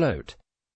float